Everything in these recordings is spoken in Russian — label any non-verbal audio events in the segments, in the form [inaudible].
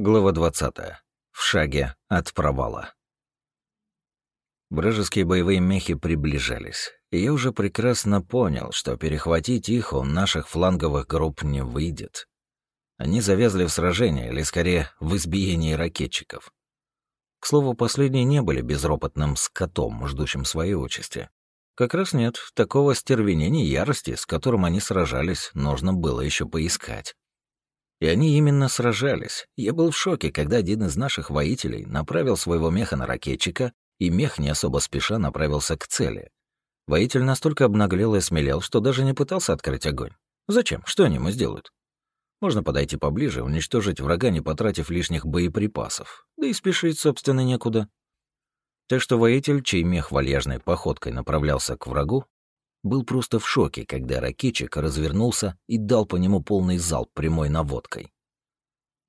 Глава 20. В шаге от провала. Вражеские боевые мехи приближались, и я уже прекрасно понял, что перехватить их у наших фланговых групп не выйдет. Они завязли в сражении, или скорее в избиении ракетчиков. К слову, последние не были безропотным скотом, ждущим своей участи. Как раз нет, такого стервенения ярости, с которым они сражались, нужно было еще поискать. И они именно сражались. Я был в шоке, когда один из наших воителей направил своего меха на ракетчика, и мех не особо спеша направился к цели. Воитель настолько обнаглел и смелел, что даже не пытался открыть огонь. Зачем? Что они ему сделают? Можно подойти поближе, уничтожить врага, не потратив лишних боеприпасов. Да и спешить, собственно, некуда. Так что воитель, чей мех вальяжной походкой направлялся к врагу, был просто в шоке, когда ракетчик развернулся и дал по нему полный залп прямой наводкой.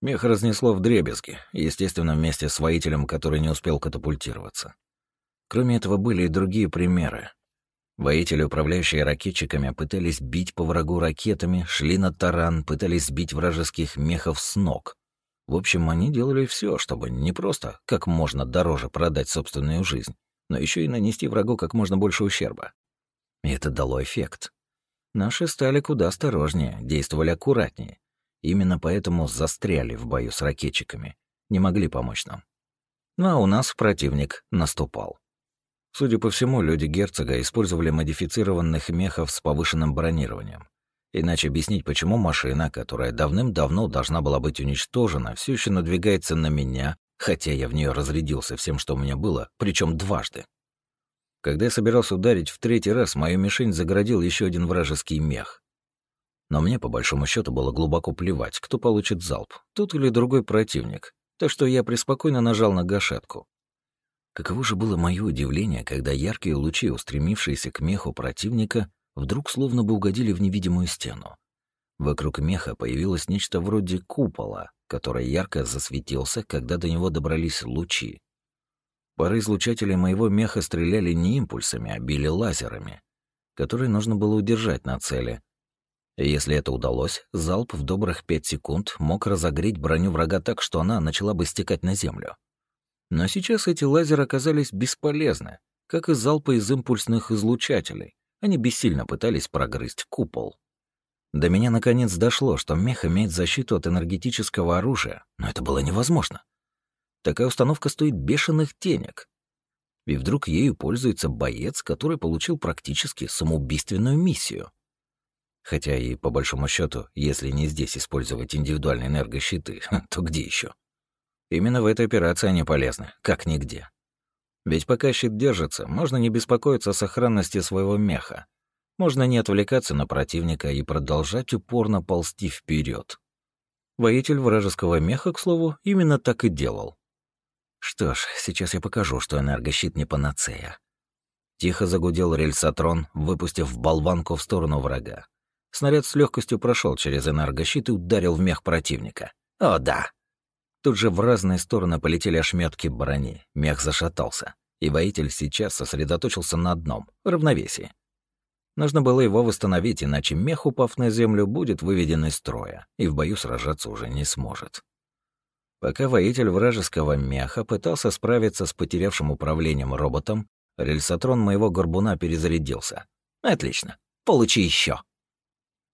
Мех разнесло в дребезги, естественно, вместе с воителем, который не успел катапультироваться. Кроме этого, были и другие примеры. Воители, управляющие ракетчиками, пытались бить по врагу ракетами, шли на таран, пытались сбить вражеских мехов с ног. В общем, они делали все, чтобы не просто как можно дороже продать собственную жизнь, но еще и нанести врагу как можно больше ущерба. И это дало эффект. Наши стали куда осторожнее, действовали аккуратнее. Именно поэтому застряли в бою с ракетчиками. Не могли помочь нам. Ну а у нас противник наступал. Судя по всему, люди герцога использовали модифицированных мехов с повышенным бронированием. Иначе объяснить, почему машина, которая давным-давно должна была быть уничтожена, все еще надвигается на меня, хотя я в нее разрядился всем, что у меня было, причем дважды. Когда я собирался ударить в третий раз, мою мишень загородил еще один вражеский мех. Но мне, по большому счету, было глубоко плевать, кто получит залп, тот или другой противник, так что я преспокойно нажал на гашетку. Каково же было мое удивление, когда яркие лучи, устремившиеся к меху противника, вдруг словно бы угодили в невидимую стену. Вокруг меха появилось нечто вроде купола, который ярко засветился, когда до него добрались лучи. Пары излучателей моего меха стреляли не импульсами, а били лазерами, которые нужно было удержать на цели. Если это удалось, залп в добрых пять секунд мог разогреть броню врага так, что она начала бы стекать на землю. Но сейчас эти лазеры оказались бесполезны, как и залпы из импульсных излучателей. Они бессильно пытались прогрызть купол. До меня наконец дошло, что мех имеет защиту от энергетического оружия, но это было невозможно. Такая установка стоит бешеных денег. И вдруг ею пользуется боец, который получил практически самоубийственную миссию. Хотя и, по большому счету, если не здесь использовать индивидуальные энергощиты, [laughs] то где еще? Именно в этой операции они полезны, как нигде. Ведь пока щит держится, можно не беспокоиться о сохранности своего меха. Можно не отвлекаться на противника и продолжать упорно ползти вперед. Воитель вражеского меха, к слову, именно так и делал. Что ж, сейчас я покажу, что энергощит не панацея. Тихо загудел рельсотрон, выпустив болванку в сторону врага. Снаряд с легкостью прошел через энергощит и ударил в мех противника. О, да! Тут же в разные стороны полетели ошметки брони, мех зашатался, и воитель сейчас сосредоточился на одном — равновесии. Нужно было его восстановить, иначе мех, упав на землю, будет выведен из строя, и в бою сражаться уже не сможет. Пока воитель вражеского меха пытался справиться с потерявшим управлением роботом, рельсотрон моего горбуна перезарядился. Отлично. Получи еще.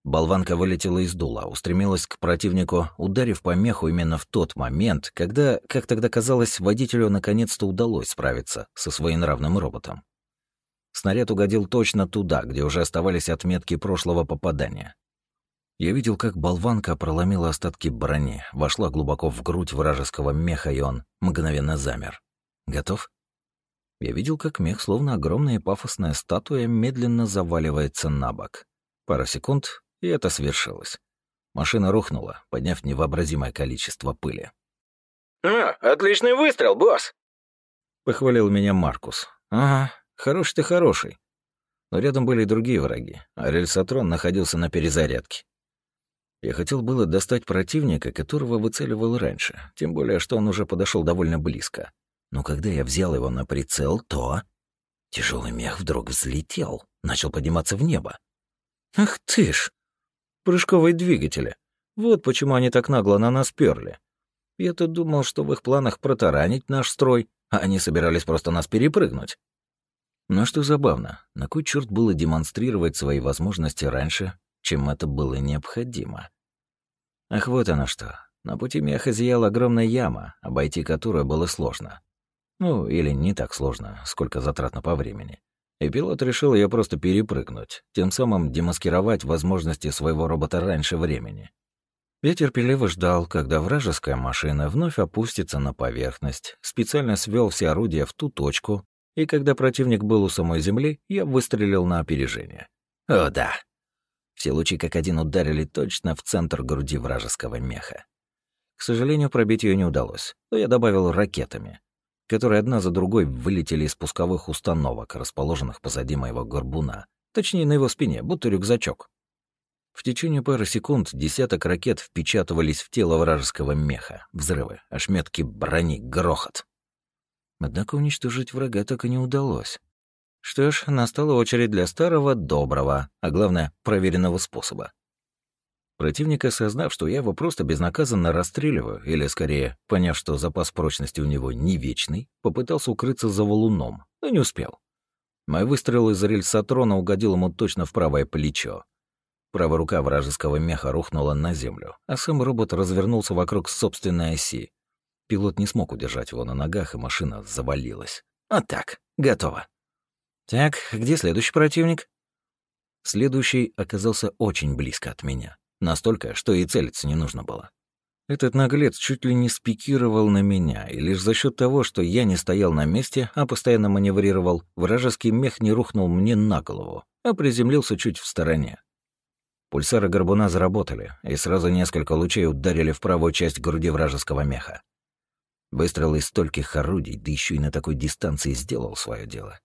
Болванка вылетела из дула, устремилась к противнику, ударив по меху именно в тот момент, когда, как тогда казалось, водителю наконец-то удалось справиться со своенравным роботом. Снаряд угодил точно туда, где уже оставались отметки прошлого попадания. Я видел, как болванка проломила остатки брони, вошла глубоко в грудь вражеского меха, и он мгновенно замер. Готов? Я видел, как мех, словно огромная пафосная статуя, медленно заваливается на бок. Пара секунд, и это свершилось. Машина рухнула, подняв невообразимое количество пыли. «А, отличный выстрел, босс!» Похвалил меня Маркус. «Ага, хороший ты хороший». Но рядом были и другие враги, а рельсотрон находился на перезарядке. Я хотел было достать противника, которого выцеливал раньше, тем более, что он уже подошел довольно близко. Но когда я взял его на прицел, то... Тяжелый мех вдруг взлетел, начал подниматься в небо. Ах ты ж! Прыжковые двигатели. Вот почему они так нагло на нас перли. Я-то думал, что в их планах протаранить наш строй, а они собирались просто нас перепрыгнуть. Но что забавно, на кой черт было демонстрировать свои возможности раньше, чем это было необходимо? Ах, вот оно что. На пути меха зияла огромная яма, обойти которую было сложно. Ну, или не так сложно, сколько затратно по времени. И пилот решил ее просто перепрыгнуть, тем самым демаскировать возможности своего робота раньше времени. Я терпеливо ждал, когда вражеская машина вновь опустится на поверхность, специально свел все орудия в ту точку, и когда противник был у самой земли, я выстрелил на опережение. О, да. Все лучи как один ударили точно в центр груди вражеского меха. К сожалению, пробить ее не удалось, но я добавил ракетами, которые одна за другой вылетели из пусковых установок, расположенных позади моего горбуна, точнее на его спине, будто рюкзачок. В течение пары секунд десяток ракет впечатывались в тело вражеского меха. Взрывы, ошметки брони, грохот. Однако уничтожить врага так и не удалось. Что ж, настала очередь для старого, доброго, а главное, проверенного способа. Противник, осознав, что я его просто безнаказанно расстреливаю, или, скорее, поняв, что запас прочности у него не вечный, попытался укрыться за валуном, но не успел. Мой выстрел из рельсотрона угодил ему точно в правое плечо. Правая рука вражеского меха рухнула на землю, а сам робот развернулся вокруг собственной оси. Пилот не смог удержать его на ногах, и машина завалилась. А так, готово. Так, где следующий противник? Следующий оказался очень близко от меня. Настолько, что и целиться не нужно было. Этот наглец чуть ли не спикировал на меня, и лишь за счет того, что я не стоял на месте, а постоянно маневрировал, вражеский мех не рухнул мне на голову, а приземлился чуть в стороне. Пульсары горбуна заработали, и сразу несколько лучей ударили в правую часть груди вражеского меха. Выстрел из стольких орудий, да еще и на такой дистанции, сделал свое дело.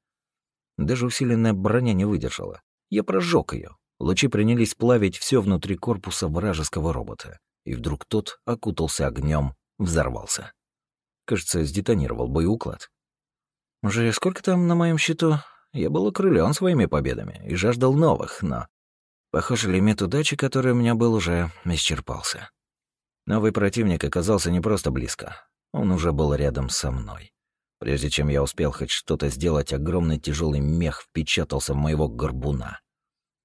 Даже усиленная броня не выдержала. Я прожег ее. Лучи принялись плавить все внутри корпуса вражеского робота. И вдруг тот окутался огнем, взорвался. Кажется, сдетонировал боеуклад. Уже сколько там на моем счету? Я был окрылен своими победами и жаждал новых, но Похоже, лимит удачи, который у меня был, уже исчерпался. Новый противник оказался не просто близко. Он уже был рядом со мной. Прежде чем я успел хоть что-то сделать, огромный тяжелый мех впечатался в моего горбуна.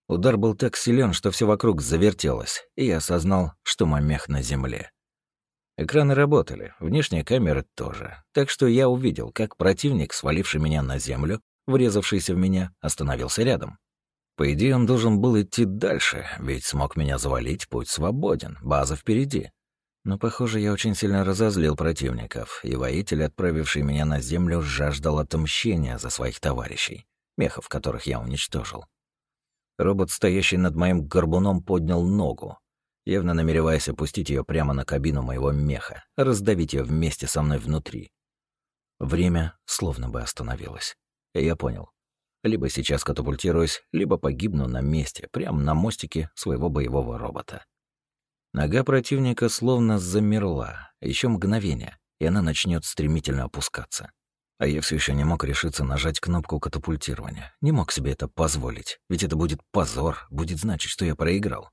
Удар был так силен, что все вокруг завертелось, и я осознал, что мой мех на земле. Экраны работали, внешние камеры тоже, так что я увидел, как противник, сваливший меня на землю, врезавшийся в меня, остановился рядом. По идее, он должен был идти дальше, ведь смог меня завалить, путь свободен, база впереди. Но, похоже, я очень сильно разозлил противников, и воитель, отправивший меня на землю, жаждал отмщения за своих товарищей, мехов которых я уничтожил. Робот, стоящий над моим горбуном, поднял ногу, явно намереваясь опустить ее прямо на кабину моего меха, раздавить ее вместе со мной внутри. Время словно бы остановилось. И я понял, либо сейчас катапультируюсь, либо погибну на месте, прямо на мостике своего боевого робота. Нога противника словно замерла, еще мгновение, и она начнет стремительно опускаться. А я все еще не мог решиться нажать кнопку катапультирования. Не мог себе это позволить, ведь это будет позор, будет значить, что я проиграл.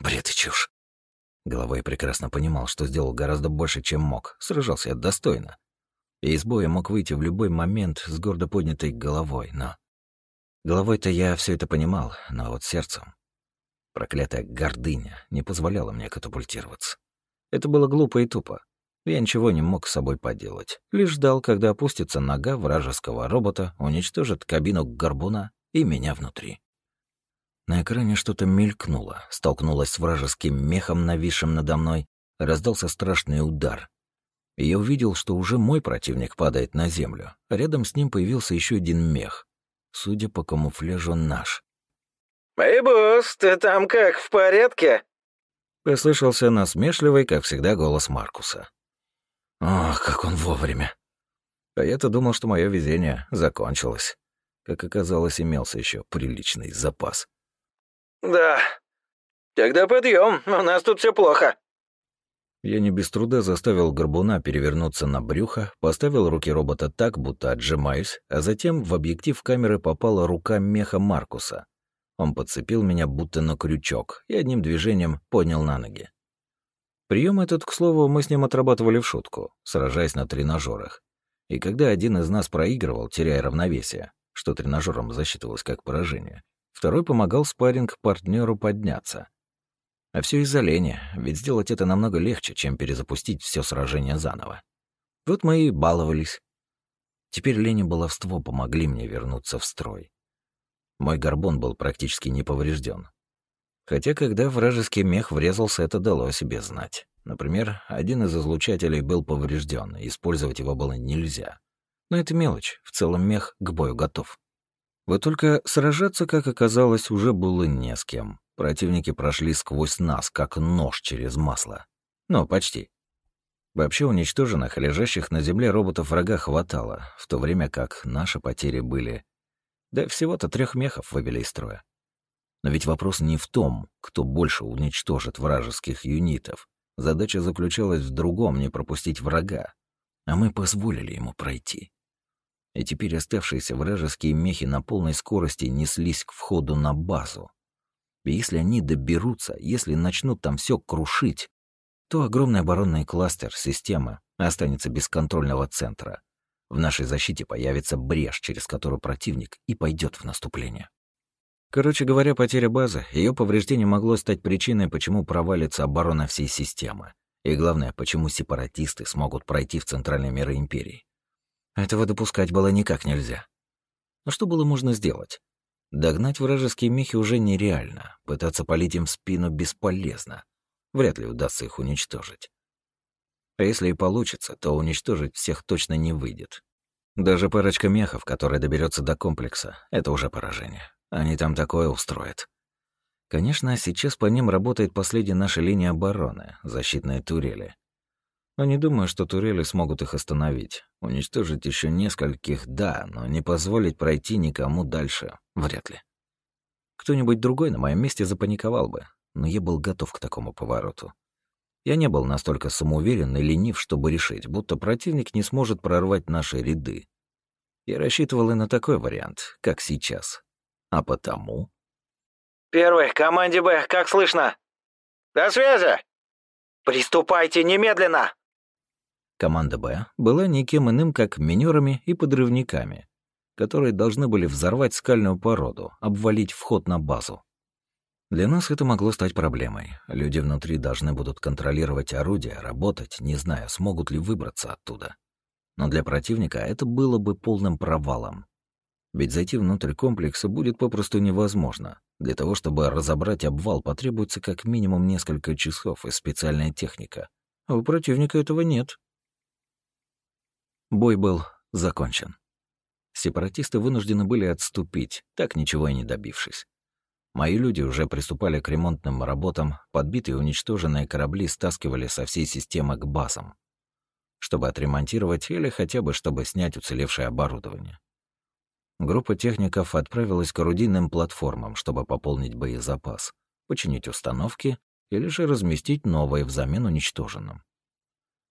Бред и чушь. Головой прекрасно понимал, что сделал гораздо больше, чем мог. Сражался я достойно. И из боя мог выйти в любой момент с гордо поднятой головой, но Головой-то я все это понимал, но вот сердцем... Проклятая гордыня не позволяла мне катапультироваться. Это было глупо и тупо. Я ничего не мог с собой поделать. Лишь ждал, когда опустится нога вражеского робота, уничтожит кабину горбуна и меня внутри. На экране что-то мелькнуло, столкнулось с вражеским мехом, нависшим надо мной, раздался страшный удар. И я увидел, что уже мой противник падает на землю, а рядом с ним появился еще один мех судя по камуфляжу, наш. «Эй, босс, ты там как, в порядке?» Послышался насмешливый, как всегда, голос Маркуса. Ох, как он вовремя. А я-то думал, что мое везение закончилось. Как оказалось, имелся еще приличный запас. «Да. Тогда подъем, у нас тут все плохо». Я не без труда заставил горбуна перевернуться на брюхо, поставил руки робота так, будто отжимаюсь, а затем в объектив камеры попала рука меха Маркуса. Он подцепил меня будто на крючок и одним движением поднял на ноги. Прием этот, к слову, мы с ним отрабатывали в шутку, сражаясь на тренажерах. И когда один из нас проигрывал, теряя равновесие, что тренажером засчитывалось как поражение, второй помогал спарринг партнеру подняться. А все из-за лени, ведь сделать это намного легче, чем перезапустить все сражение заново. Вот мы и баловались. Теперь лень и баловство помогли мне вернуться в строй. Мой горбон был практически не поврежден. Хотя, когда вражеский мех врезался, это дало о себе знать. Например, один из излучателей был поврежден, использовать его было нельзя. Но это мелочь, в целом мех к бою готов. Вот только сражаться, как оказалось, уже было не с кем. Противники прошли сквозь нас, как нож через масло. Ну, почти. Вообще уничтоженных, лежащих на земле роботов врага хватало, в то время как наши потери были... Да всего-то трех мехов вывели из строя. Но ведь вопрос не в том, кто больше уничтожит вражеских юнитов. Задача заключалась в другом — не пропустить врага. А мы позволили ему пройти. И теперь оставшиеся вражеские мехи на полной скорости неслись к входу на базу. И если они доберутся, если начнут там все крушить, то огромный оборонный кластер системы останется без контрольного центра. В нашей защите появится брешь, через которую противник и пойдет в наступление. Короче говоря, потеря базы, ее повреждение могло стать причиной, почему провалится оборона всей системы. И главное, почему сепаратисты смогут пройти в центральные миры Империи. Этого допускать было никак нельзя. Но что было можно сделать? Догнать вражеские мехи уже нереально, пытаться полить им в спину бесполезно. Вряд ли удастся их уничтожить. А если и получится, то уничтожить всех точно не выйдет. Даже парочка мехов, которая доберется до комплекса, это уже поражение. Они там такое устроят. Конечно, сейчас по ним работает последняя наша линия обороны, защитные турели. Но не думаю, что турели смогут их остановить. Уничтожить еще нескольких — да, но не позволить пройти никому дальше — вряд ли. Кто-нибудь другой на моем месте запаниковал бы, но я был готов к такому повороту. Я не был настолько самоуверен и ленив, чтобы решить, будто противник не сможет прорвать наши ряды. Я рассчитывал и на такой вариант, как сейчас. А потому... «Первый, команде Б, как слышно?» «До связи!» «Приступайте немедленно!» Команда «Б» была никем иным, как минерами и подрывниками, которые должны были взорвать скальную породу, обвалить вход на базу. Для нас это могло стать проблемой. Люди внутри должны будут контролировать орудия, работать, не зная, смогут ли выбраться оттуда. Но для противника это было бы полным провалом. Ведь зайти внутрь комплекса будет попросту невозможно. Для того, чтобы разобрать обвал, потребуется как минимум несколько часов и специальная техника. А у противника этого нет. Бой был закончен. Сепаратисты вынуждены были отступить, так ничего и не добившись. Мои люди уже приступали к ремонтным работам, подбитые и уничтоженные корабли стаскивали со всей системы к базам, чтобы отремонтировать или хотя бы чтобы снять уцелевшее оборудование. Группа техников отправилась к орудийным платформам, чтобы пополнить боезапас, починить установки или же разместить новые взамен уничтоженным.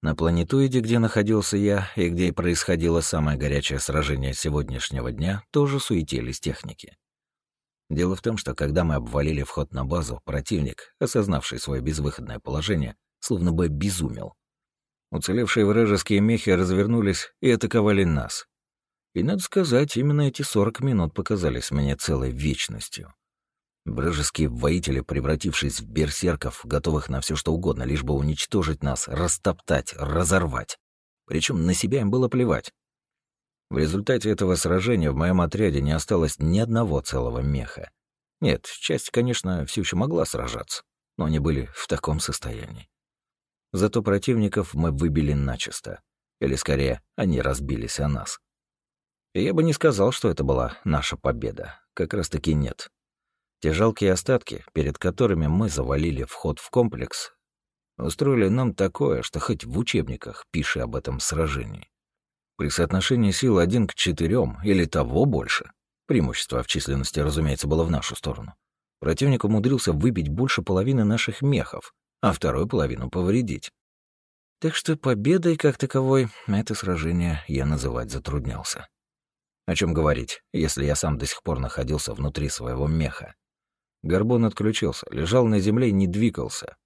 На планетоиде, где находился я и где происходило самое горячее сражение сегодняшнего дня, тоже суетились техники. Дело в том, что когда мы обвалили вход на базу, противник, осознавший свое безвыходное положение, словно бы обезумел. Уцелевшие вражеские мехи развернулись и атаковали нас, и, надо сказать, именно эти 40 минут показались мне целой вечностью. Вражеские воители, превратившись в берсерков, готовых на все что угодно, лишь бы уничтожить нас, растоптать, разорвать. Причем на себя им было плевать. В результате этого сражения в моем отряде не осталось ни одного целого меха. Нет, часть, конечно, все еще могла сражаться, но они были в таком состоянии. Зато противников мы выбили начисто. Или, скорее, они разбились о нас. Я бы не сказал, что это была наша победа. Как раз-таки нет. Те жалкие остатки, перед которыми мы завалили вход в комплекс, устроили нам такое, что хоть в учебниках пиши об этом сражении. При соотношении сил один к четырем или того больше, преимущество в численности, разумеется, было в нашу сторону, противник умудрился выбить больше половины наших мехов, а вторую половину повредить. Так что победой как таковой это сражение я называть затруднялся. О чем говорить, если я сам до сих пор находился внутри своего меха. Горбон отключился, лежал на земле и не двигался.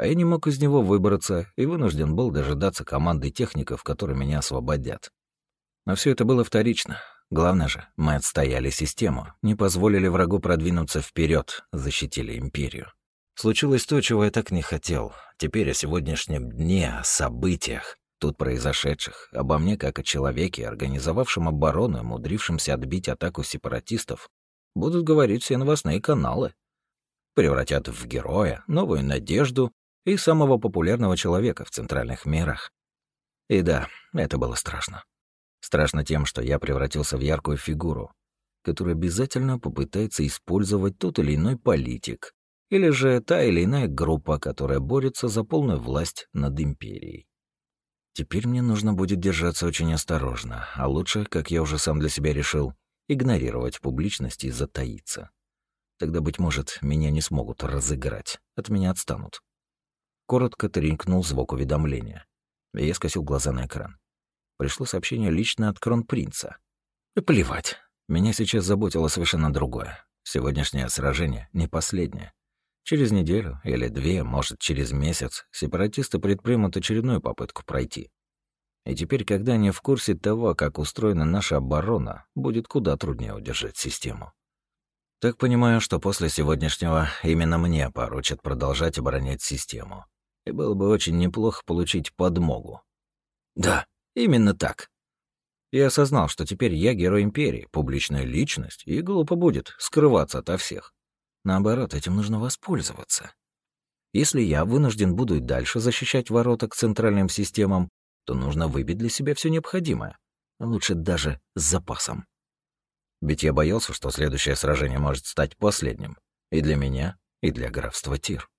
А я не мог из него выбраться и вынужден был дожидаться команды техников, которые меня освободят. Но все это было вторично. Главное же, мы отстояли систему, не позволили врагу продвинуться вперед, защитили империю. Случилось то, чего я так не хотел. Теперь о сегодняшнем дне, о событиях, тут произошедших, обо мне как о человеке, организовавшем оборону и мудрившемся отбить атаку сепаратистов, будут говорить все новостные каналы. Превратят в героя, новую надежду и самого популярного человека в центральных мирах. И да, это было страшно. Страшно тем, что я превратился в яркую фигуру, которую обязательно попытается использовать тот или иной политик, или же та или иная группа, которая борется за полную власть над империей. Теперь мне нужно будет держаться очень осторожно, а лучше, как я уже сам для себя решил, игнорировать публичность и затаиться. Тогда, быть может, меня не смогут разыграть, от меня отстанут. Коротко тренькнул звук уведомления. Я скосил глаза на экран. Пришло сообщение лично от кронпринца. И плевать. Меня сейчас заботило совершенно другое. Сегодняшнее сражение не последнее. Через неделю или две, может, через месяц, сепаратисты предпримут очередную попытку пройти. И теперь, когда они в курсе того, как устроена наша оборона, будет куда труднее удержать систему. Так понимаю, что после сегодняшнего именно мне поручат продолжать оборонять систему. И было бы очень неплохо получить подмогу. Да, именно так. Я осознал, что теперь я герой Империи, публичная личность, и глупо будет скрываться ото всех. Наоборот, этим нужно воспользоваться. Если я вынужден буду и дальше защищать ворота к центральным системам, то нужно выбить для себя все необходимое. Лучше даже с запасом. Ведь я боялся, что следующее сражение может стать последним. И для меня, и для графства Тир.